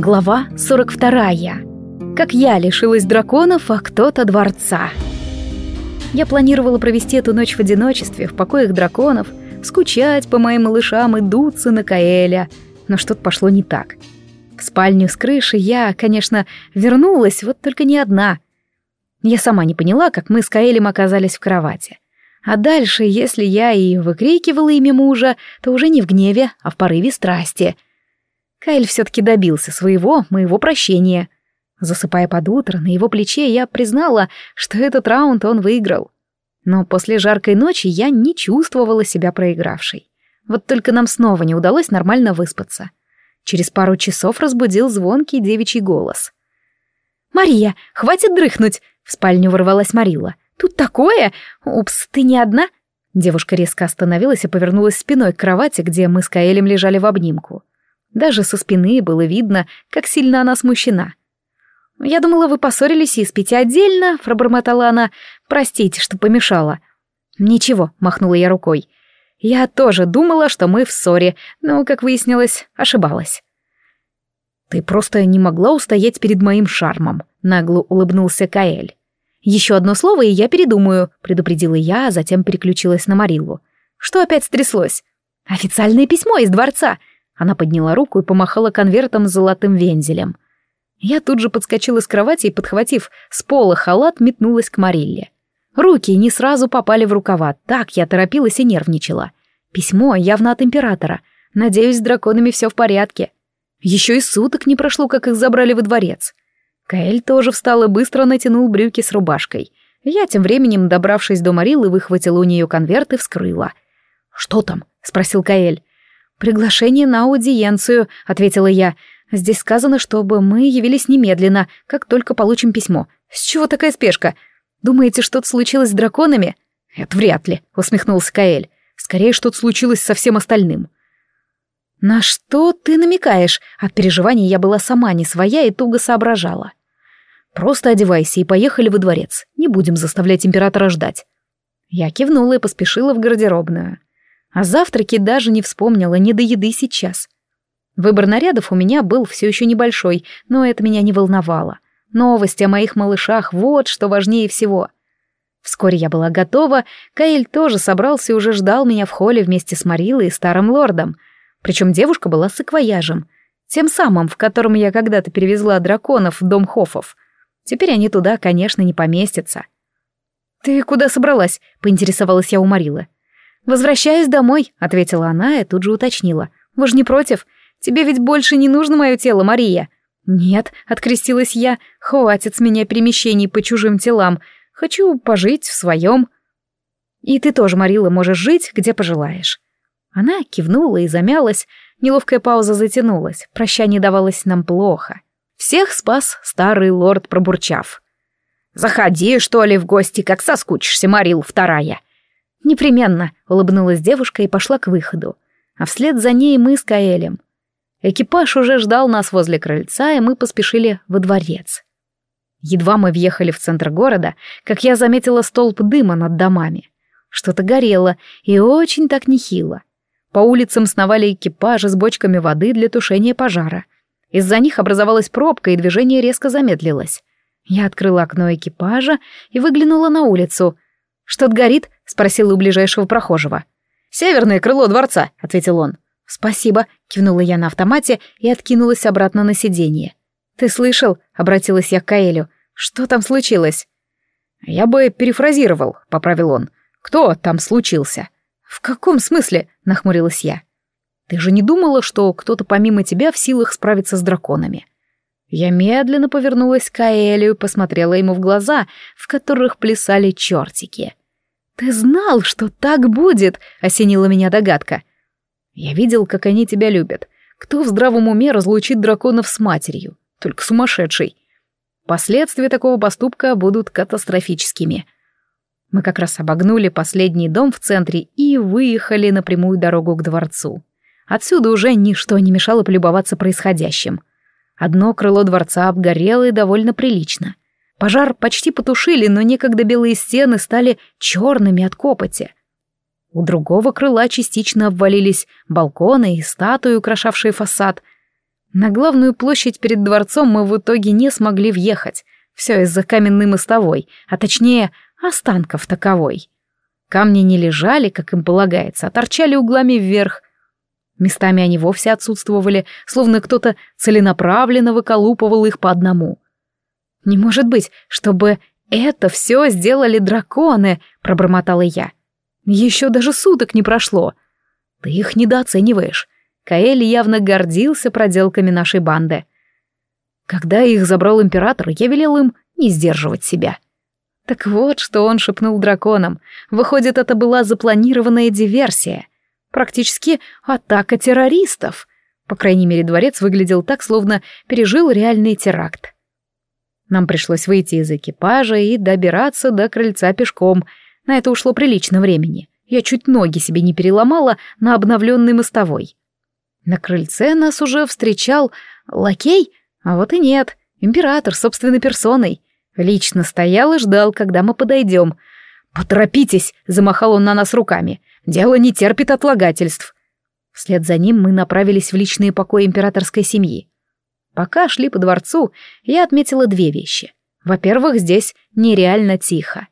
Глава 42. Как я лишилась драконов, а кто-то дворца. Я планировала провести эту ночь в одиночестве, в покоях драконов, скучать по моим малышам и дуться на Каэля, но что-то пошло не так. В спальню с крыши я, конечно, вернулась, вот только не одна. Я сама не поняла, как мы с Каэлем оказались в кровати. А дальше, если я и выкрикивала имя мужа, то уже не в гневе, а в порыве страсти — Кайл все-таки добился своего, моего прощения. Засыпая под утро, на его плече я признала, что этот раунд он выиграл. Но после жаркой ночи я не чувствовала себя проигравшей. Вот только нам снова не удалось нормально выспаться. Через пару часов разбудил звонкий девичий голос. «Мария, хватит дрыхнуть!» — в спальню ворвалась Марила. «Тут такое! Упс, ты не одна?» Девушка резко остановилась и повернулась спиной к кровати, где мы с Каэлем лежали в обнимку. Даже со спины было видно, как сильно она смущена. «Я думала, вы поссорились и спите отдельно», — пробормотала она. «Простите, что помешала». «Ничего», — махнула я рукой. «Я тоже думала, что мы в ссоре, но, как выяснилось, ошибалась». «Ты просто не могла устоять перед моим шармом», — нагло улыбнулся Каэль. «Еще одно слово, и я передумаю», — предупредила я, а затем переключилась на Марилу. «Что опять стряслось?» «Официальное письмо из дворца. Она подняла руку и помахала конвертом с золотым вензелем. Я тут же подскочила с кровати и, подхватив с пола халат, метнулась к Марилле. Руки не сразу попали в рукава, так я торопилась и нервничала. Письмо явно от императора. Надеюсь, с драконами все в порядке. Еще и суток не прошло, как их забрали во дворец. Каэль тоже встал и быстро натянул брюки с рубашкой. Я тем временем, добравшись до Марилы, выхватила у нее конверт и вскрыла. «Что там?» — спросил Каэль. «Приглашение на аудиенцию», — ответила я. «Здесь сказано, чтобы мы явились немедленно, как только получим письмо. С чего такая спешка? Думаете, что-то случилось с драконами?» «Это вряд ли», — усмехнулся Каэль. «Скорее, что-то случилось со всем остальным». «На что ты намекаешь?» От переживаний я была сама не своя и туго соображала. «Просто одевайся и поехали во дворец. Не будем заставлять императора ждать». Я кивнула и поспешила в гардеробную. О завтраке даже не вспомнила, не до еды сейчас. Выбор нарядов у меня был все еще небольшой, но это меня не волновало. Новости о моих малышах — вот что важнее всего. Вскоре я была готова, Каэль тоже собрался и уже ждал меня в холле вместе с Марилой и старым лордом. Причем девушка была с акваяжем, тем самым, в котором я когда-то перевезла драконов в дом Хофов. Теперь они туда, конечно, не поместятся. «Ты куда собралась?» — поинтересовалась я у Марилы. «Возвращаюсь домой», — ответила она и тут же уточнила. «Вы же не против? Тебе ведь больше не нужно мое тело, Мария». «Нет», — открестилась я, — «хватит с меня перемещений по чужим телам. Хочу пожить в своем». «И ты тоже, Марила, можешь жить, где пожелаешь». Она кивнула и замялась, неловкая пауза затянулась, прощание давалось нам плохо. Всех спас старый лорд, пробурчав. «Заходи, что ли, в гости, как соскучишься, Марил вторая. «Непременно», — улыбнулась девушка и пошла к выходу. А вслед за ней мы с Каэлем. Экипаж уже ждал нас возле крыльца, и мы поспешили во дворец. Едва мы въехали в центр города, как я заметила столб дыма над домами. Что-то горело, и очень так нехило. По улицам сновали экипажи с бочками воды для тушения пожара. Из-за них образовалась пробка, и движение резко замедлилось. Я открыла окно экипажа и выглянула на улицу. «Что-то горит?» — спросила у ближайшего прохожего. «Северное крыло дворца», — ответил он. «Спасибо», — кивнула я на автомате и откинулась обратно на сиденье. «Ты слышал?» — обратилась я к Каэлю. «Что там случилось?» «Я бы перефразировал», — поправил он. «Кто там случился?» «В каком смысле?» — нахмурилась я. «Ты же не думала, что кто-то помимо тебя в силах справиться с драконами?» Я медленно повернулась к Каэлю и посмотрела ему в глаза, в которых плясали чертики. «Ты знал, что так будет!» — осенила меня догадка. «Я видел, как они тебя любят. Кто в здравом уме разлучит драконов с матерью? Только сумасшедший. Последствия такого поступка будут катастрофическими». Мы как раз обогнули последний дом в центре и выехали на прямую дорогу к дворцу. Отсюда уже ничто не мешало полюбоваться происходящим. Одно крыло дворца обгорело и довольно прилично — Пожар почти потушили, но некогда белые стены стали черными от копоти. У другого крыла частично обвалились балконы и статуи, украшавшие фасад. На главную площадь перед дворцом мы в итоге не смогли въехать. Все из-за каменной мостовой, а точнее, останков таковой. Камни не лежали, как им полагается, а торчали углами вверх. Местами они вовсе отсутствовали, словно кто-то целенаправленно выколупывал их по одному. «Не может быть, чтобы это все сделали драконы», — пробормотала я. «Еще даже суток не прошло. Ты их недооцениваешь. Каэль явно гордился проделками нашей банды. Когда их забрал император, я велел им не сдерживать себя. Так вот, что он шепнул драконам. Выходит, это была запланированная диверсия. Практически атака террористов. По крайней мере, дворец выглядел так, словно пережил реальный теракт. Нам пришлось выйти из экипажа и добираться до крыльца пешком. На это ушло прилично времени. Я чуть ноги себе не переломала на обновленной мостовой. На крыльце нас уже встречал лакей, а вот и нет, император собственной персоной. Лично стоял и ждал, когда мы подойдем. «Поторопитесь!» — замахал он на нас руками. «Дело не терпит отлагательств». Вслед за ним мы направились в личные покои императорской семьи. Пока шли по дворцу, я отметила две вещи. Во-первых, здесь нереально тихо.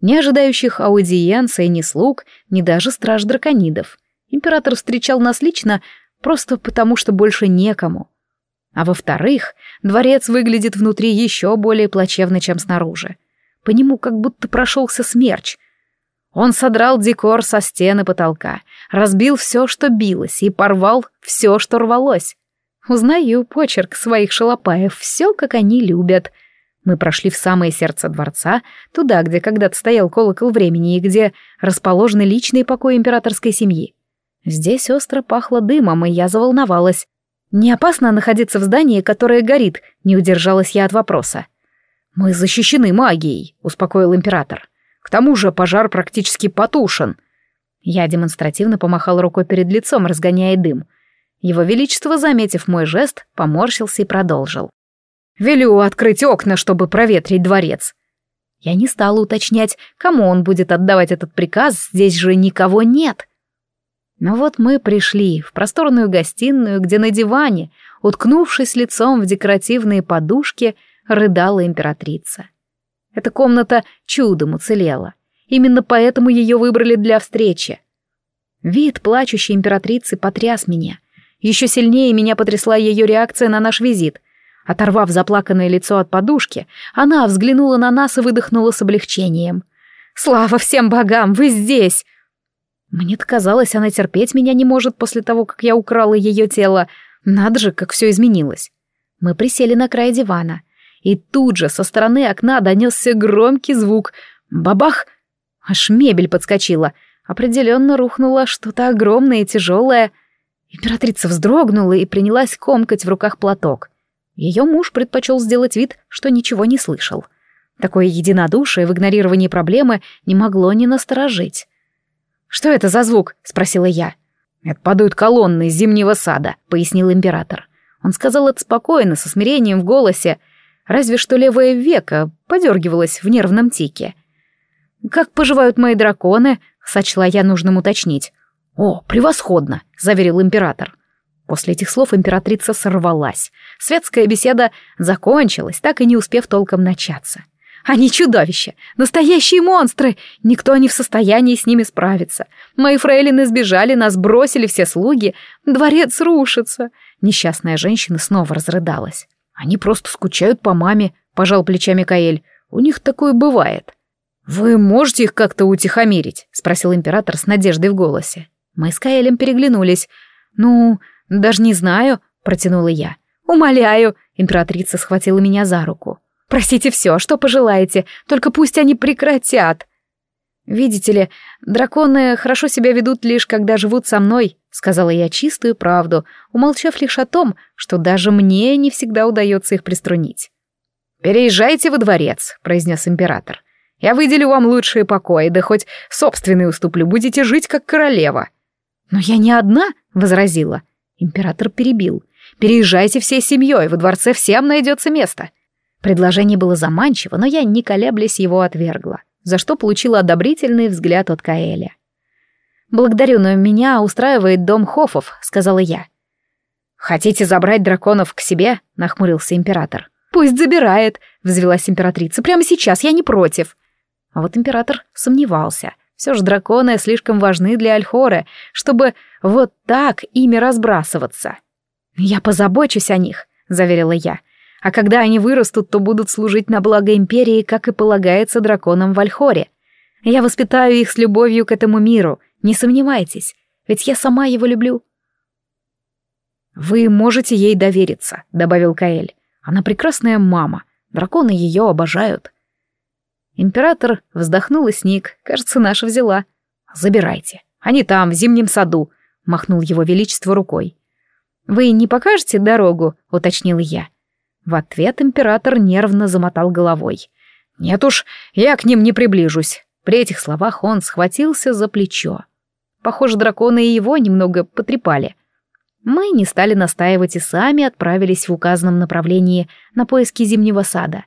Ни ожидающих аудиенции, ни слуг, ни даже страж драконидов. Император встречал нас лично просто потому, что больше некому. А во-вторых, дворец выглядит внутри еще более плачевно, чем снаружи. По нему как будто прошелся смерч. Он содрал декор со стены потолка, разбил все, что билось, и порвал все, что рвалось. Узнаю почерк своих шалопаев, все, как они любят. Мы прошли в самое сердце дворца, туда, где когда-то стоял колокол времени и где расположены личные покои императорской семьи. Здесь остро пахло дымом, и я заволновалась. «Не опасно находиться в здании, которое горит?» — не удержалась я от вопроса. «Мы защищены магией», — успокоил император. «К тому же пожар практически потушен». Я демонстративно помахал рукой перед лицом, разгоняя дым. Его Величество, заметив мой жест, поморщился и продолжил. «Велю открыть окна, чтобы проветрить дворец». Я не стала уточнять, кому он будет отдавать этот приказ, здесь же никого нет. Но вот мы пришли в просторную гостиную, где на диване, уткнувшись лицом в декоративные подушки, рыдала императрица. Эта комната чудом уцелела. Именно поэтому ее выбрали для встречи. Вид плачущей императрицы потряс меня. Еще сильнее меня потрясла ее реакция на наш визит. Оторвав заплаканное лицо от подушки, она взглянула на нас и выдохнула с облегчением. «Слава всем богам, вы здесь!» Мне-то казалось, она терпеть меня не может после того, как я украла ее тело. Надо же, как все изменилось. Мы присели на край дивана. И тут же со стороны окна донесся громкий звук. Бабах! Аж мебель подскочила. Определенно рухнуло что-то огромное и тяжелое. Императрица вздрогнула и принялась комкать в руках платок. Ее муж предпочел сделать вид, что ничего не слышал. Такое единодушие в игнорировании проблемы не могло не насторожить. «Что это за звук?» — спросила я. «Это падают колонны из зимнего сада», — пояснил император. Он сказал это спокойно, со смирением в голосе, разве что левое веко подергивалось в нервном тике. «Как поживают мои драконы?» — сочла я нужным уточнить. «О, превосходно!» — заверил император. После этих слов императрица сорвалась. Светская беседа закончилась, так и не успев толком начаться. Они чудовища, настоящие монстры. Никто не в состоянии с ними справиться. Мои фрейлины сбежали, нас бросили все слуги. Дворец рушится. Несчастная женщина снова разрыдалась. Они просто скучают по маме, пожал плечами Каэль. У них такое бывает. Вы можете их как-то утихомирить? спросил император с надеждой в голосе. Мы с Каэлем переглянулись. Ну, даже не знаю, протянула я. Умоляю, императрица схватила меня за руку. Просите все, что пожелаете, только пусть они прекратят. Видите ли, драконы хорошо себя ведут лишь когда живут со мной, сказала я чистую правду, умолчав лишь о том, что даже мне не всегда удается их приструнить. «Переезжайте во дворец», — произнес император. «Я выделю вам лучшие покои, да хоть собственный уступлю, будете жить как королева». «Но я не одна», — возразила. Император перебил. «Переезжайте всей семьей, во дворце всем найдется место. Предложение было заманчиво, но я, не колеблясь, его отвергла, за что получила одобрительный взгляд от Каэля. «Благодарю, но меня устраивает дом Хофов», — сказала я. «Хотите забрать драконов к себе?» — нахмурился император. «Пусть забирает», — взвелась императрица. «Прямо сейчас, я не против». А вот император сомневался. Все же драконы слишком важны для Альхоры, чтобы вот так ими разбрасываться. «Я позабочусь о них», — заверила я. «А когда они вырастут, то будут служить на благо Империи, как и полагается драконам в Альхоре. Я воспитаю их с любовью к этому миру, не сомневайтесь, ведь я сама его люблю». «Вы можете ей довериться», — добавил Каэль. «Она прекрасная мама, драконы ее обожают». Император вздохнул и сник. Кажется, наша взяла. «Забирайте. Они там, в зимнем саду», — махнул его величество рукой. «Вы не покажете дорогу?» — уточнил я. В ответ император нервно замотал головой. «Нет уж, я к ним не приближусь». При этих словах он схватился за плечо. Похоже, драконы и его немного потрепали. Мы не стали настаивать и сами отправились в указанном направлении на поиски зимнего сада.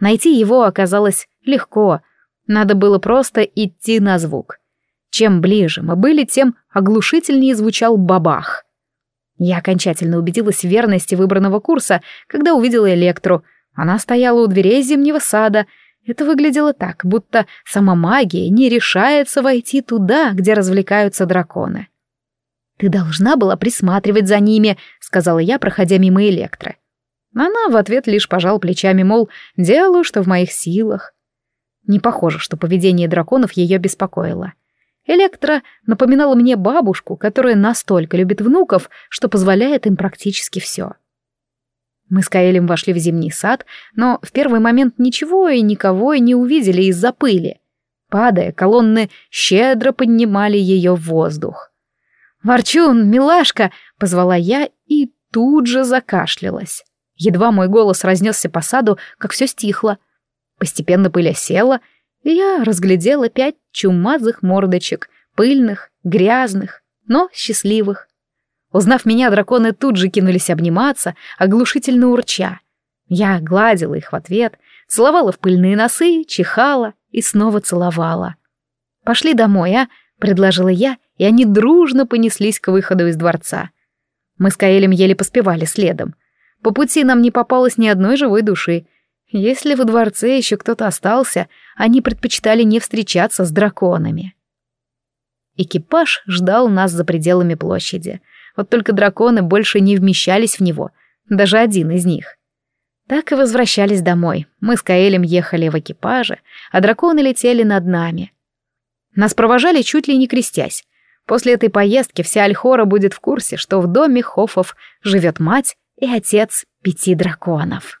Найти его оказалось легко, надо было просто идти на звук. Чем ближе мы были, тем оглушительнее звучал бабах. Я окончательно убедилась в верности выбранного курса, когда увидела Электру. Она стояла у дверей зимнего сада. Это выглядело так, будто сама магия не решается войти туда, где развлекаются драконы. «Ты должна была присматривать за ними», — сказала я, проходя мимо Электры. Она в ответ лишь пожал плечами, мол, делаю, что в моих силах. Не похоже, что поведение драконов ее беспокоило. Электра напоминала мне бабушку, которая настолько любит внуков, что позволяет им практически все. Мы с Каэлем вошли в зимний сад, но в первый момент ничего и никого и не увидели из-за пыли. Падая, колонны щедро поднимали ее в воздух. «Ворчун, милашка!» — позвала я и тут же закашлялась. Едва мой голос разнесся по саду, как все стихло. Постепенно пыль осела, и я разглядела пять чумазых мордочек, пыльных, грязных, но счастливых. Узнав меня, драконы тут же кинулись обниматься, оглушительно урча. Я гладила их в ответ, целовала в пыльные носы, чихала и снова целовала. «Пошли домой, а?» — предложила я, и они дружно понеслись к выходу из дворца. Мы с Каэлем еле поспевали следом. По пути нам не попалось ни одной живой души, если во дворце еще кто-то остался, они предпочитали не встречаться с драконами. Экипаж ждал нас за пределами площади. Вот только драконы больше не вмещались в него, даже один из них. Так и возвращались домой. Мы с Каэлем ехали в экипаже, а драконы летели над нами. Нас провожали чуть ли не крестясь. После этой поездки вся Альхора будет в курсе, что в доме Хофов живет мать и отец пяти драконов.